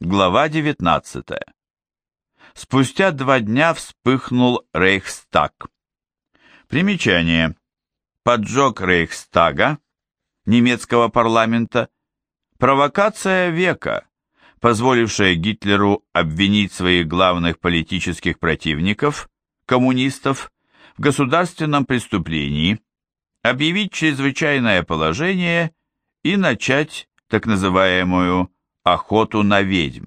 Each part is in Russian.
Глава 19. Спустя два дня вспыхнул Рейхстаг. Примечание. Поджог Рейхстага, немецкого парламента, провокация века, позволившая Гитлеру обвинить своих главных политических противников, коммунистов, в государственном преступлении, объявить чрезвычайное положение и начать так называемую охоту на ведьм.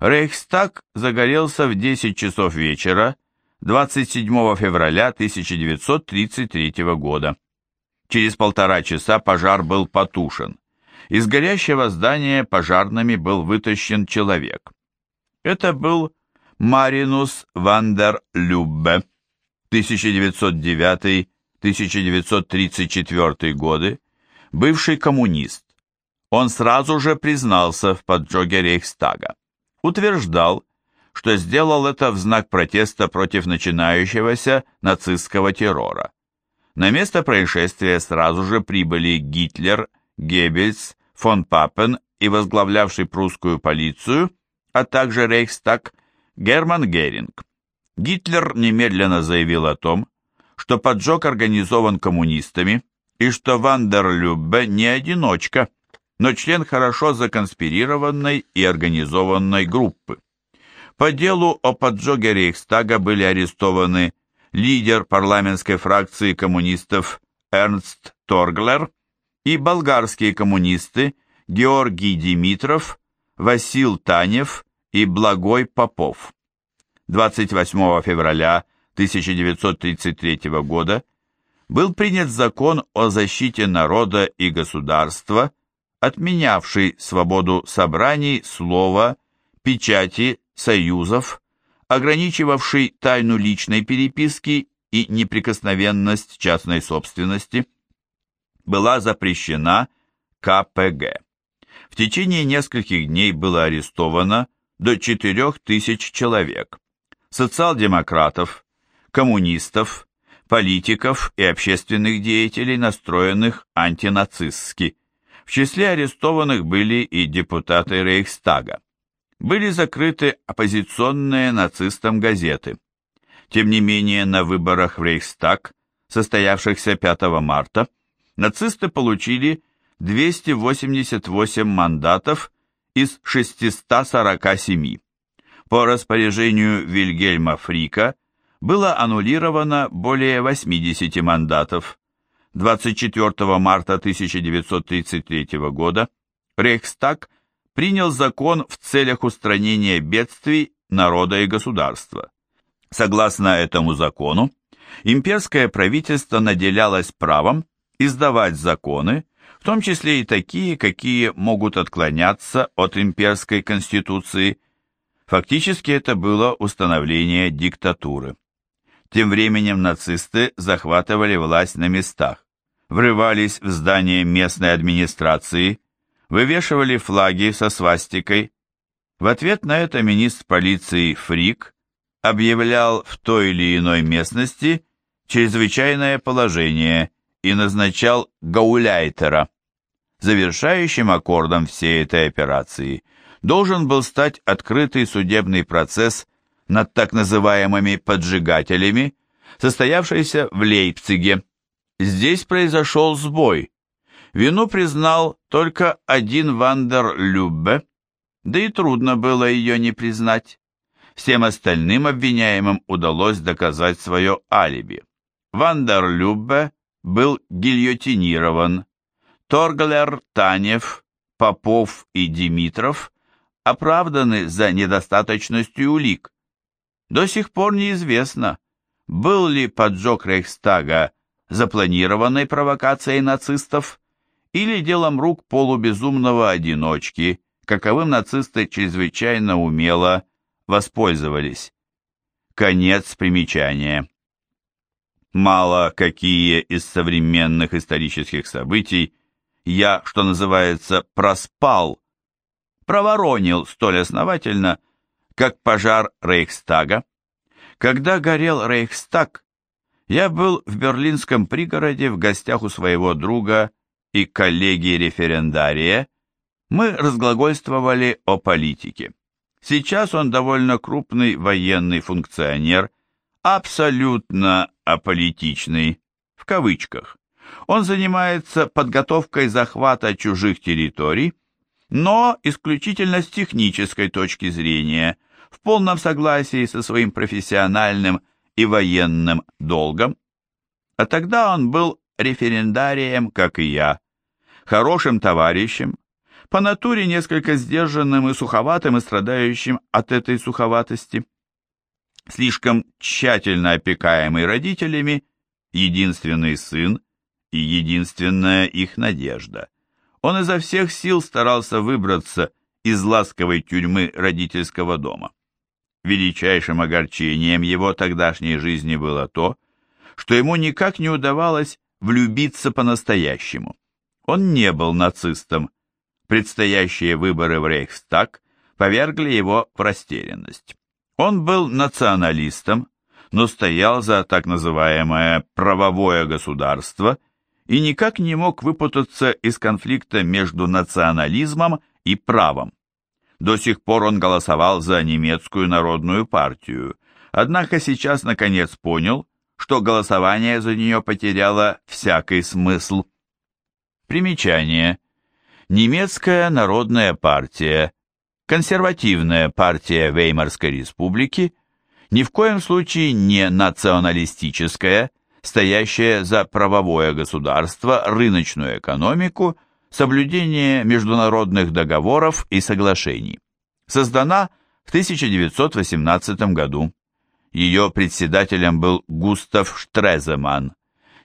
Рейхстаг загорелся в 10 часов вечера 27 февраля 1933 года. Через полтора часа пожар был потушен. Из горящего здания пожарными был вытащен человек. Это был Маринус Вандер Люббе, 1909-1934 годы, бывший коммунист, он сразу же признался в поджоге Рейхстага. Утверждал, что сделал это в знак протеста против начинающегося нацистского террора. На место происшествия сразу же прибыли Гитлер, Геббельс, фон Папен и возглавлявший прусскую полицию, а также Рейхстаг Герман Геринг. Гитлер немедленно заявил о том, что поджог организован коммунистами и что Вандерлюбе не одиночка – но член хорошо законспирированной и организованной группы. По делу о поджоге Рейхстага были арестованы лидер парламентской фракции коммунистов Эрнст Торглер и болгарские коммунисты Георгий Димитров, Васил Танев и Благой Попов. 28 февраля 1933 года был принят закон о защите народа и государства отменявший свободу собраний, слова, печати, союзов, ограничивавший тайну личной переписки и неприкосновенность частной собственности, была запрещена КПГ. В течение нескольких дней было арестовано до 4000 человек, социал-демократов, коммунистов, политиков и общественных деятелей, настроенных антинацистски. В числе арестованных были и депутаты Рейхстага. Были закрыты оппозиционные нацистам газеты. Тем не менее, на выборах в Рейхстаг, состоявшихся 5 марта, нацисты получили 288 мандатов из 647. По распоряжению Вильгельма Фрика было аннулировано более 80 мандатов, 24 марта 1933 года Рейхстаг принял закон в целях устранения бедствий народа и государства. Согласно этому закону, имперское правительство наделялось правом издавать законы, в том числе и такие, какие могут отклоняться от имперской конституции. Фактически это было установление диктатуры. Тем временем нацисты захватывали власть на местах, врывались в здание местной администрации, вывешивали флаги со свастикой. В ответ на это министр полиции Фрик объявлял в той или иной местности чрезвычайное положение и назначал гауляйтера. Завершающим аккордом всей этой операции должен был стать открытый судебный процесс над так называемыми поджигателями, состоявшийся в Лейпциге. Здесь произошел сбой. Вину признал только один Вандер Люббе, да и трудно было ее не признать. Всем остальным обвиняемым удалось доказать свое алиби. Вандер Люббе был гильотинирован. Торглер, Танев, Попов и Димитров оправданы за недостаточностью улик. До сих пор неизвестно, был ли поджог Рейхстага запланированной провокацией нацистов или делом рук полубезумного одиночки, каковым нацисты чрезвычайно умело воспользовались. Конец примечания. Мало какие из современных исторических событий я, что называется, проспал, проворонил столь основательно, как пожар Рейхстага. Когда горел Рейхстаг, я был в берлинском пригороде в гостях у своего друга и коллеги-референдария, Мы разглагольствовали о политике. Сейчас он довольно крупный военный функционер, абсолютно аполитичный, в кавычках. Он занимается подготовкой захвата чужих территорий, но исключительно с технической точки зрения, в полном согласии со своим профессиональным и военным долгом. А тогда он был референдарием, как и я, хорошим товарищем, по натуре несколько сдержанным и суховатым и страдающим от этой суховатости. Слишком тщательно опекаемый родителями, единственный сын и единственная их надежда. Он изо всех сил старался выбраться из ласковой тюрьмы родительского дома. Величайшим огорчением его тогдашней жизни было то, что ему никак не удавалось влюбиться по-настоящему. Он не был нацистом. Предстоящие выборы в Рейхстаг повергли его в растерянность. Он был националистом, но стоял за так называемое «правовое государство» и никак не мог выпутаться из конфликта между национализмом и правом. До сих пор он голосовал за немецкую народную партию, однако сейчас наконец понял, что голосование за нее потеряло всякий смысл. Примечание. Немецкая народная партия, консервативная партия Веймарской республики, ни в коем случае не националистическая, стоящая за правовое государство, рыночную экономику – соблюдение международных договоров и соглашений. Создана в 1918 году. Ее председателем был Густав Штреземан.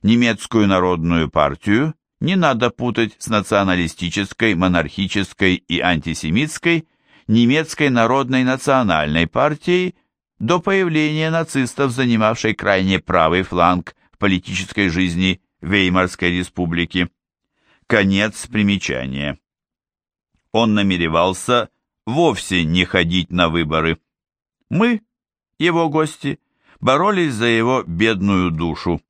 Немецкую народную партию не надо путать с националистической, монархической и антисемитской немецкой народной национальной партией до появления нацистов, занимавшей крайне правый фланг в политической жизни Веймарской республики. Конец примечания. Он намеревался вовсе не ходить на выборы. Мы, его гости, боролись за его бедную душу.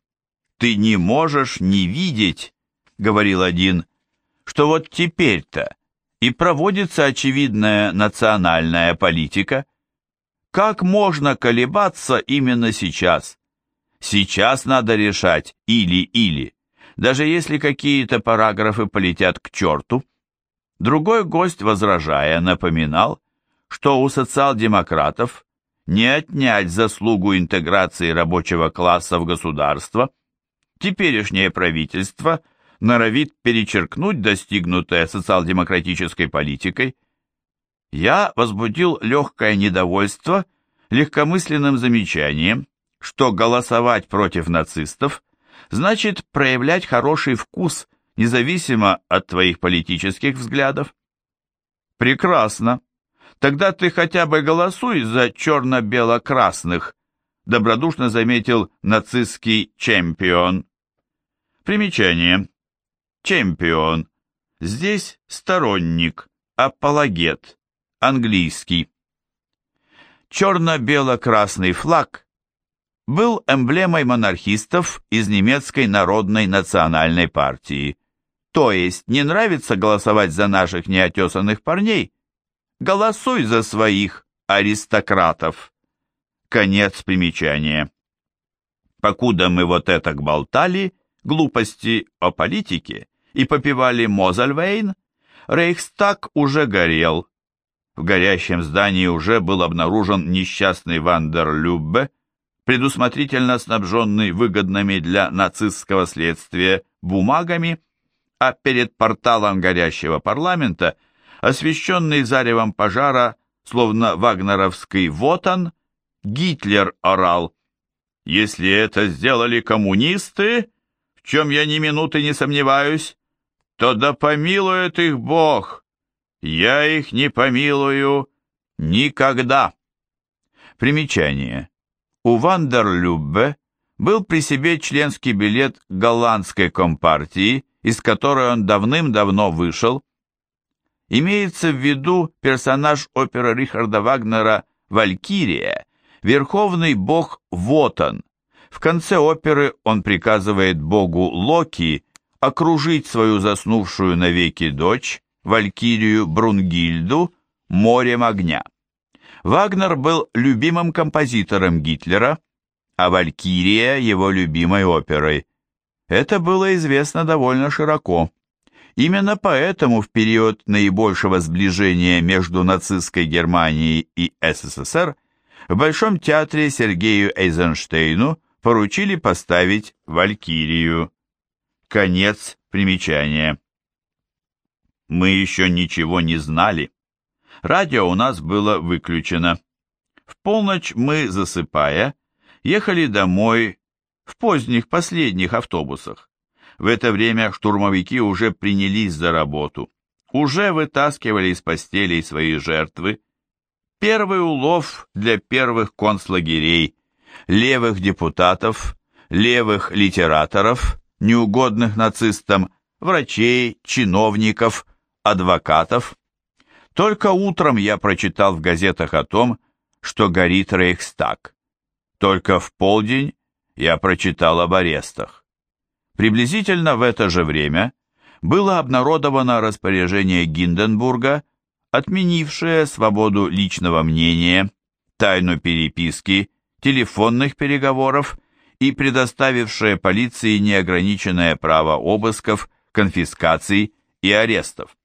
«Ты не можешь не видеть», — говорил один, — «что вот теперь-то и проводится очевидная национальная политика. Как можно колебаться именно сейчас? Сейчас надо решать или-или даже если какие-то параграфы полетят к черту. Другой гость, возражая, напоминал, что у социал-демократов не отнять заслугу интеграции рабочего класса в государство. Теперешнее правительство норовит перечеркнуть достигнутое социал-демократической политикой. Я возбудил легкое недовольство легкомысленным замечанием, что голосовать против нацистов значит проявлять хороший вкус, независимо от твоих политических взглядов. Прекрасно. Тогда ты хотя бы голосуй за черно-бело-красных, добродушно заметил нацистский чемпион. Примечание. Чемпион. Здесь сторонник, апологет, английский. Черно-бело-красный флаг был эмблемой монархистов из немецкой народной национальной партии. То есть, не нравится голосовать за наших неотесанных парней? Голосуй за своих аристократов. Конец примечания. Покуда мы вот это болтали, глупости о политике, и попивали Мозельвейн, Рейхстаг уже горел. В горящем здании уже был обнаружен несчастный Вандерлюббе, предусмотрительно снабженный выгодными для нацистского следствия бумагами, а перед порталом горящего парламента, освещенный заревом пожара, словно вагнеровский вотан, Гитлер орал. «Если это сделали коммунисты, в чем я ни минуты не сомневаюсь, то да помилует их Бог. Я их не помилую никогда». Примечание. У Вандерлюббе был при себе членский билет голландской компартии, из которой он давным-давно вышел. Имеется в виду персонаж оперы Рихарда Вагнера «Валькирия», верховный бог Вотан. В конце оперы он приказывает богу Локи окружить свою заснувшую навеки дочь, Валькирию Брунгильду «Морем огня». Вагнер был любимым композитором Гитлера, а Валькирия его любимой оперой. Это было известно довольно широко. Именно поэтому в период наибольшего сближения между нацистской Германией и СССР в Большом театре Сергею Эйзенштейну поручили поставить «Валькирию». Конец примечания. Мы еще ничего не знали. Радио у нас было выключено. В полночь мы, засыпая, ехали домой в поздних последних автобусах. В это время штурмовики уже принялись за работу, уже вытаскивали из постелей свои жертвы. Первый улов для первых концлагерей, левых депутатов, левых литераторов, неугодных нацистам, врачей, чиновников, адвокатов. Только утром я прочитал в газетах о том, что горит Рейхстаг. Только в полдень я прочитал об арестах. Приблизительно в это же время было обнародовано распоряжение Гинденбурга, отменившее свободу личного мнения, тайну переписки, телефонных переговоров и предоставившее полиции неограниченное право обысков, конфискаций и арестов.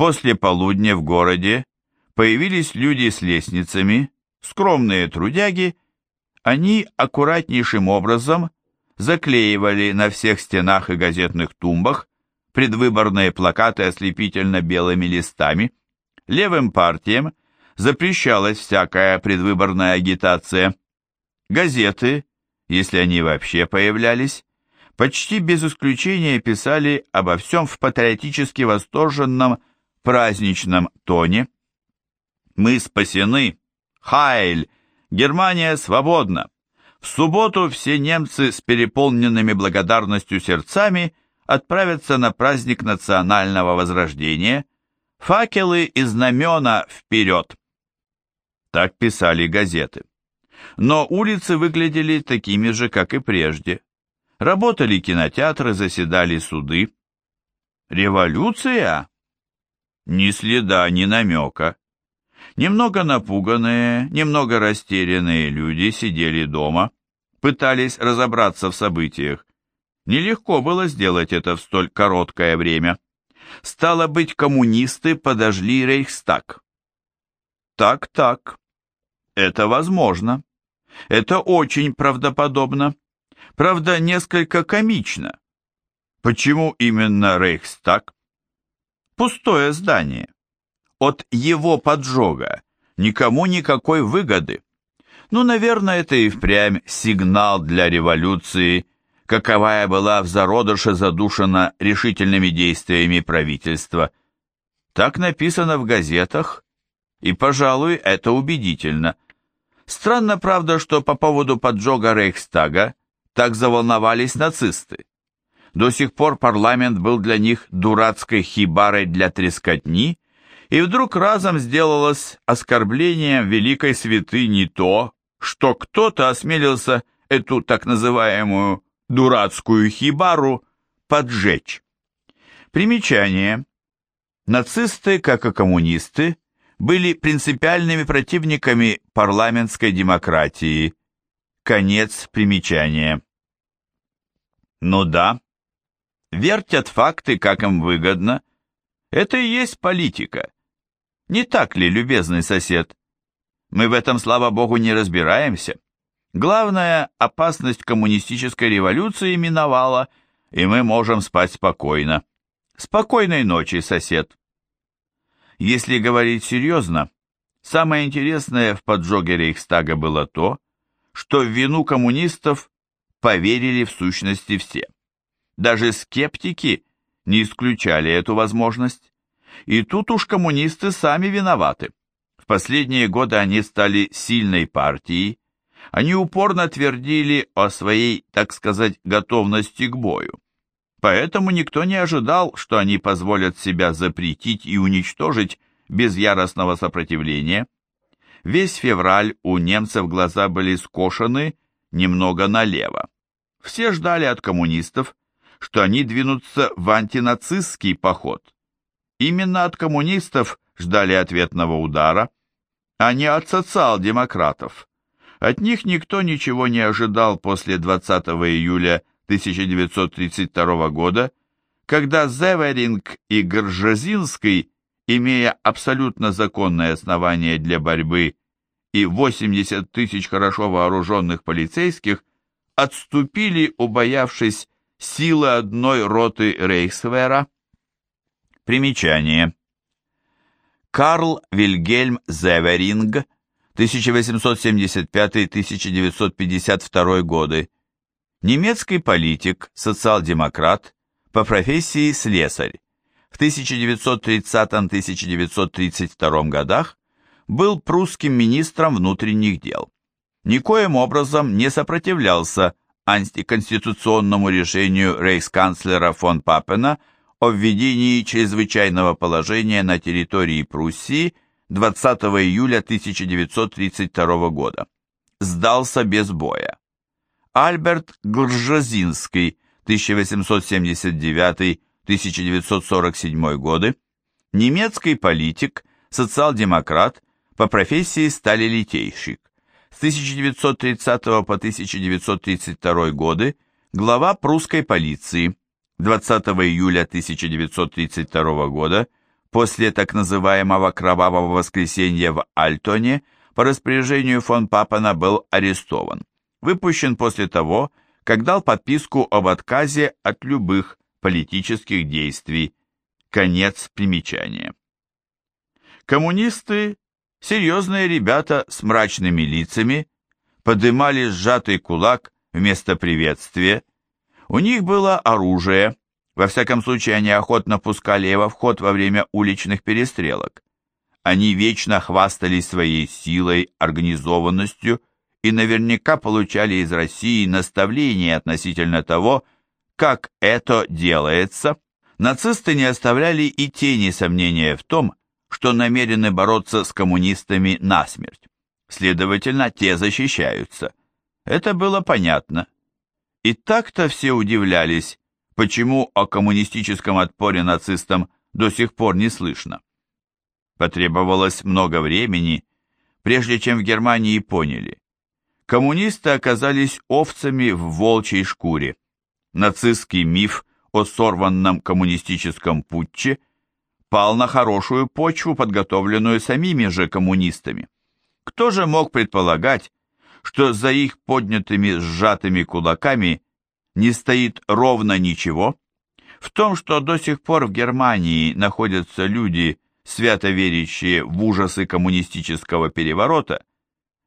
После полудня в городе появились люди с лестницами, скромные трудяги, они аккуратнейшим образом заклеивали на всех стенах и газетных тумбах предвыборные плакаты ослепительно белыми листами. Левым партиям запрещалась всякая предвыборная агитация. Газеты, если они вообще появлялись, почти без исключения писали обо всем в патриотически восторженном праздничном тоне. «Мы спасены! Хайль! Германия свободна!» В субботу все немцы с переполненными благодарностью сердцами отправятся на праздник национального возрождения. Факелы и знамена вперед! Так писали газеты. Но улицы выглядели такими же, как и прежде. Работали кинотеатры, заседали суды. Революция? Ни следа, ни намека. Немного напуганные, немного растерянные люди сидели дома, пытались разобраться в событиях. Нелегко было сделать это в столь короткое время. Стало быть, коммунисты подожгли Рейхстаг. Так-так, это возможно. Это очень правдоподобно. Правда, несколько комично. Почему именно Рейхстаг? Пустое здание. От его поджога никому никакой выгоды. Ну, наверное, это и впрямь сигнал для революции, каковая была в зародыше задушена решительными действиями правительства. Так написано в газетах, и, пожалуй, это убедительно. Странно, правда, что по поводу поджога Рейхстага так заволновались нацисты. До сих пор парламент был для них дурацкой хибарой для трескотни, и вдруг разом сделалось оскорблением великой святыни то, что кто-то осмелился эту так называемую дурацкую хибару поджечь. Примечание. Нацисты, как и коммунисты, были принципиальными противниками парламентской демократии. Конец примечания. Ну да, вертят факты, как им выгодно. Это и есть политика. Не так ли, любезный сосед? Мы в этом, слава богу, не разбираемся. Главная опасность коммунистической революции миновала, и мы можем спать спокойно. Спокойной ночи, сосед. Если говорить серьезно, самое интересное в поджоге Рейхстага было то, что в вину коммунистов поверили в сущности все. Даже скептики не исключали эту возможность. И тут уж коммунисты сами виноваты. В последние годы они стали сильной партией. Они упорно твердили о своей, так сказать, готовности к бою. Поэтому никто не ожидал, что они позволят себя запретить и уничтожить без яростного сопротивления. Весь февраль у немцев глаза были скошены немного налево. Все ждали от коммунистов, что они двинутся в антинацистский поход. Именно от коммунистов ждали ответного удара, а не от социал-демократов. От них никто ничего не ожидал после 20 июля 1932 года, когда Зеверинг и Горжезинский, имея абсолютно законное основание для борьбы и 80 тысяч хорошо вооруженных полицейских, отступили, убоявшись силы одной роты Рейхсвера. Примечание. Карл Вильгельм Зеверинг, 1875-1952 годы, немецкий политик, социал-демократ, по профессии слесарь. В 1930-1932 годах был прусским министром внутренних дел. Никоим образом не сопротивлялся антиконституционному решению рейхсканцлера фон Папена о введении чрезвычайного положения на территории Пруссии 20 июля 1932 года. Сдался без боя. Альберт Глжозинский, 1879-1947 годы, немецкий политик, социал-демократ, по профессии сталелитейщик. С 1930 по 1932 годы глава прусской полиции. 20 июля 1932 года, после так называемого «кровавого воскресенья» в Альтоне, по распоряжению фон Папана был арестован. Выпущен после того, как дал подписку об отказе от любых политических действий. Конец примечания. Коммунисты Серьезные ребята с мрачными лицами подымали сжатый кулак вместо приветствия. У них было оружие, во всяком случае они охотно пускали его в ход во время уличных перестрелок. Они вечно хвастались своей силой, организованностью и наверняка получали из России наставления относительно того, как это делается. Нацисты не оставляли и тени сомнения в том, что намерены бороться с коммунистами насмерть. Следовательно, те защищаются. Это было понятно. И так-то все удивлялись, почему о коммунистическом отпоре нацистам до сих пор не слышно. Потребовалось много времени, прежде чем в Германии поняли. Коммунисты оказались овцами в волчьей шкуре. Нацистский миф о сорванном коммунистическом путче – пал на хорошую почву, подготовленную самими же коммунистами. Кто же мог предполагать, что за их поднятыми сжатыми кулаками не стоит ровно ничего? В том, что до сих пор в Германии находятся люди, свято верящие в ужасы коммунистического переворота,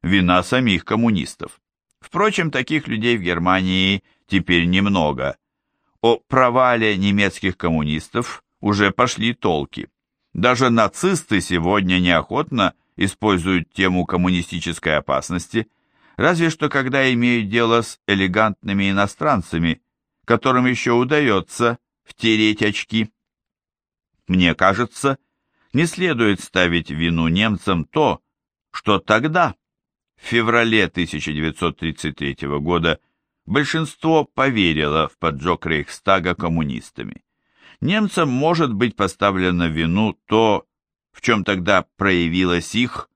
вина самих коммунистов. Впрочем, таких людей в Германии теперь немного. О провале немецких коммунистов уже пошли толки. Даже нацисты сегодня неохотно используют тему коммунистической опасности, разве что когда имеют дело с элегантными иностранцами, которым еще удается втереть очки. Мне кажется, не следует ставить вину немцам то, что тогда, в феврале 1933 года, большинство поверило в поджог Рейхстага коммунистами немцам может быть поставлено вину то, в чем тогда проявилась их,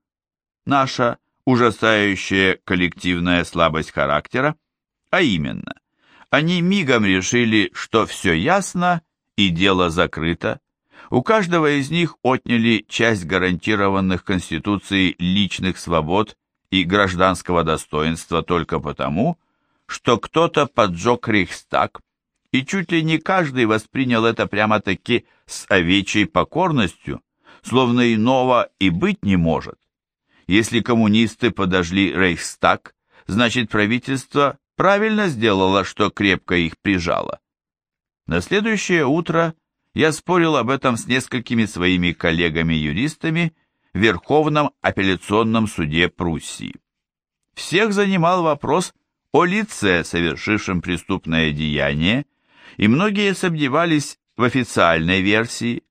наша ужасающая коллективная слабость характера, а именно, они мигом решили, что все ясно и дело закрыто, у каждого из них отняли часть гарантированных Конституцией личных свобод и гражданского достоинства только потому, что кто-то поджег Рейхстаг, и чуть ли не каждый воспринял это прямо-таки с овечьей покорностью, словно иного и быть не может. Если коммунисты подожгли Рейхстаг, значит правительство правильно сделало, что крепко их прижало. На следующее утро я спорил об этом с несколькими своими коллегами-юристами в Верховном апелляционном суде Пруссии. Всех занимал вопрос о лице, совершившем преступное деяние, и многие сомневались в официальной версии,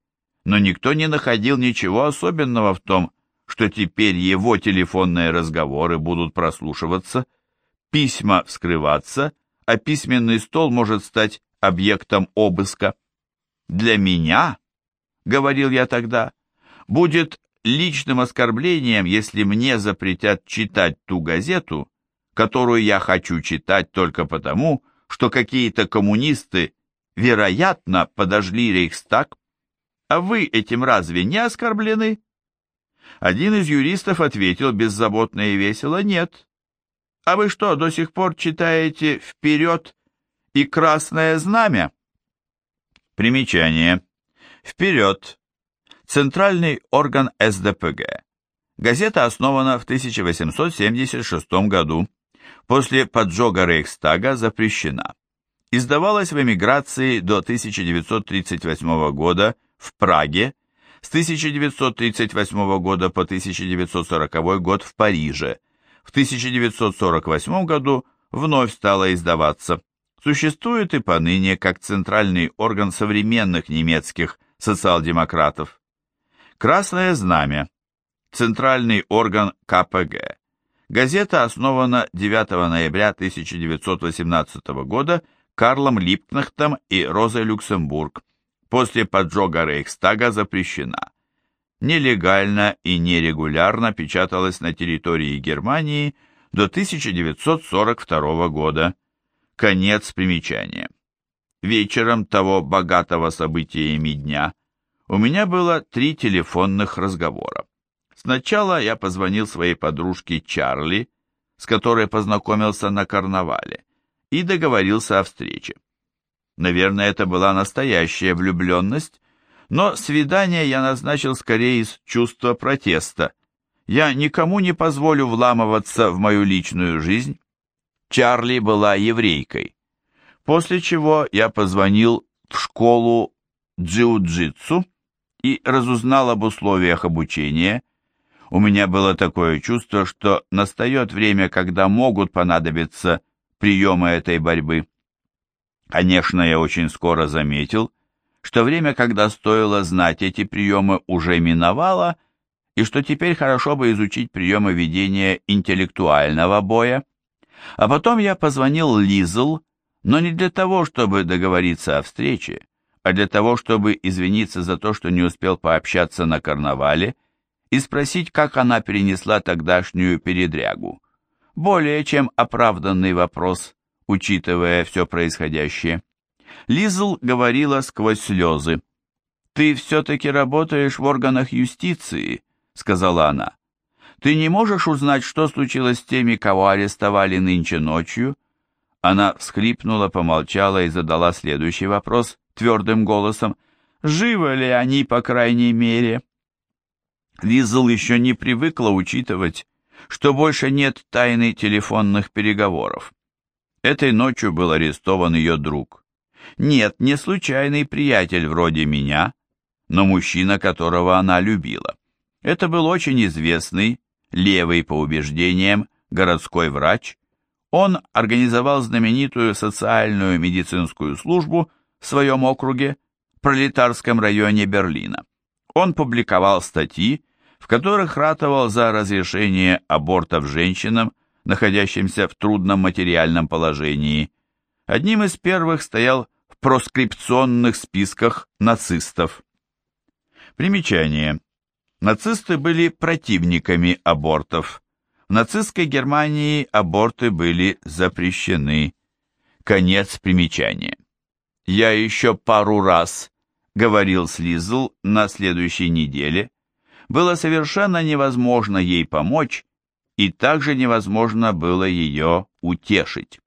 но никто не находил ничего особенного в том, что теперь его телефонные разговоры будут прослушиваться, письма вскрываться, а письменный стол может стать объектом обыска. Для меня говорил я тогда, будет личным оскорблением, если мне запретят читать ту газету, которую я хочу читать только потому, что какие-то коммунисты, вероятно, подожгли Рейхстаг. А вы этим разве не оскорблены? Один из юристов ответил беззаботно и весело «нет». А вы что, до сих пор читаете «Вперед» и «Красное знамя»? Примечание. «Вперед» – центральный орган СДПГ. Газета основана в 1876 году. После поджога Рейхстага запрещена. Издавалась в эмиграции до 1938 года в Праге, с 1938 года по 1940 год в Париже, в 1948 году вновь стала издаваться. Существует и поныне как центральный орган современных немецких социал-демократов. Красное знамя. Центральный орган КПГ. Газета основана 9 ноября 1918 года Карлом Липкнехтом и Розой Люксембург после поджога Рейхстага запрещена. Нелегально и нерегулярно печаталась на территории Германии до 1942 года. Конец примечания. Вечером того богатого событиями дня у меня было три телефонных разговора. Сначала я позвонил своей подружке Чарли, с которой познакомился на карнавале, и договорился о встрече. Наверное, это была настоящая влюбленность, но свидание я назначил скорее из чувства протеста. Я никому не позволю вламываться в мою личную жизнь. Чарли была еврейкой. После чего я позвонил в школу джиу-джитсу и разузнал об условиях обучения. У меня было такое чувство, что настает время, когда могут понадобиться приемы этой борьбы. Конечно, я очень скоро заметил, что время, когда стоило знать эти приемы, уже миновало, и что теперь хорошо бы изучить приемы ведения интеллектуального боя. А потом я позвонил Лизл, но не для того, чтобы договориться о встрече, а для того, чтобы извиниться за то, что не успел пообщаться на карнавале, и спросить, как она перенесла тогдашнюю передрягу. Более чем оправданный вопрос, учитывая все происходящее. Лизл говорила сквозь слезы. «Ты все-таки работаешь в органах юстиции», — сказала она. «Ты не можешь узнать, что случилось с теми, кого арестовали нынче ночью?» Она всхлипнула, помолчала и задала следующий вопрос твердым голосом. «Живы ли они, по крайней мере?» Лизл еще не привыкла учитывать, что больше нет тайны телефонных переговоров. Этой ночью был арестован ее друг. Нет, не случайный приятель вроде меня, но мужчина, которого она любила. Это был очень известный, левый по убеждениям, городской врач. Он организовал знаменитую социальную медицинскую службу в своем округе, пролетарском районе Берлина. Он публиковал статьи, в которых ратовал за разрешение абортов женщинам, находящимся в трудном материальном положении. Одним из первых стоял в проскрипционных списках нацистов. Примечание. Нацисты были противниками абортов. В нацистской Германии аборты были запрещены. Конец примечания. Я еще пару раз говорил с на следующей неделе. Было совершенно невозможно ей помочь, и также невозможно было ее утешить.